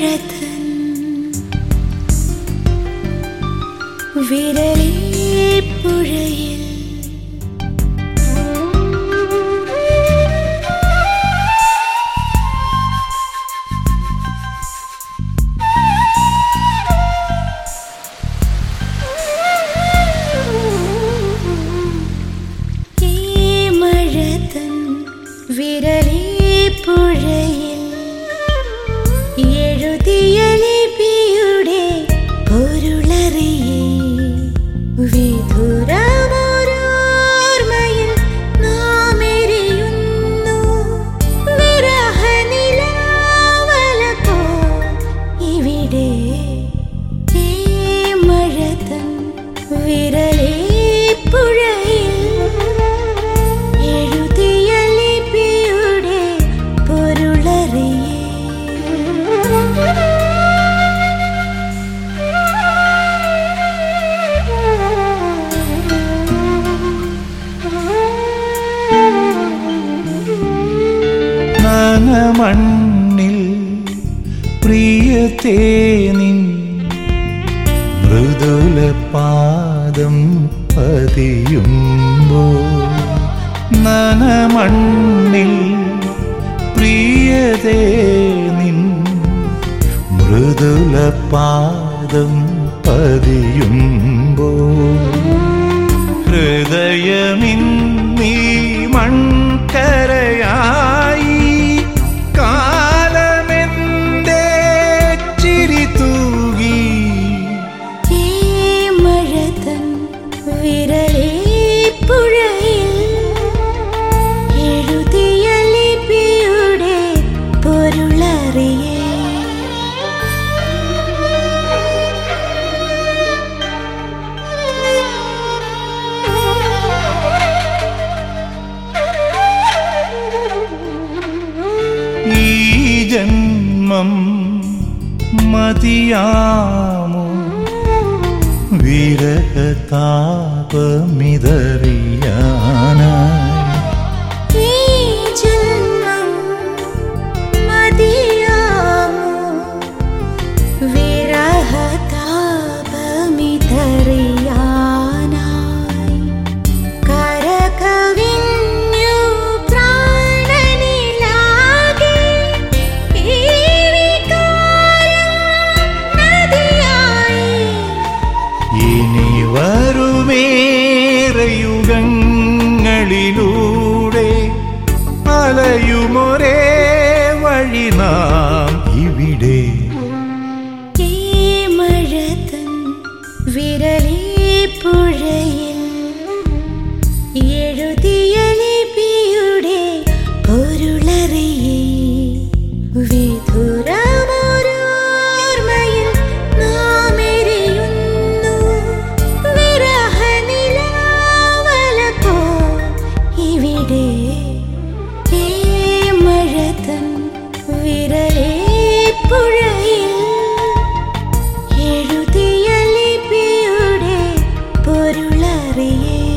രഥൻ വിരലിൽ പുഴയിൽ മണ്ണിൽ പ്രിയ നിൻ മൃദുല പാദം പതിയുമ്പോ നനമണ്ണിൽ പ്രിയതേ നിൻ മൃദുല പാദം പതിയുമ്പോ ഹൃദയമിൻ ജന്മം മതിയാമോ? വിരഹതാപമിതേ moreno. പൊരുളറിയേ.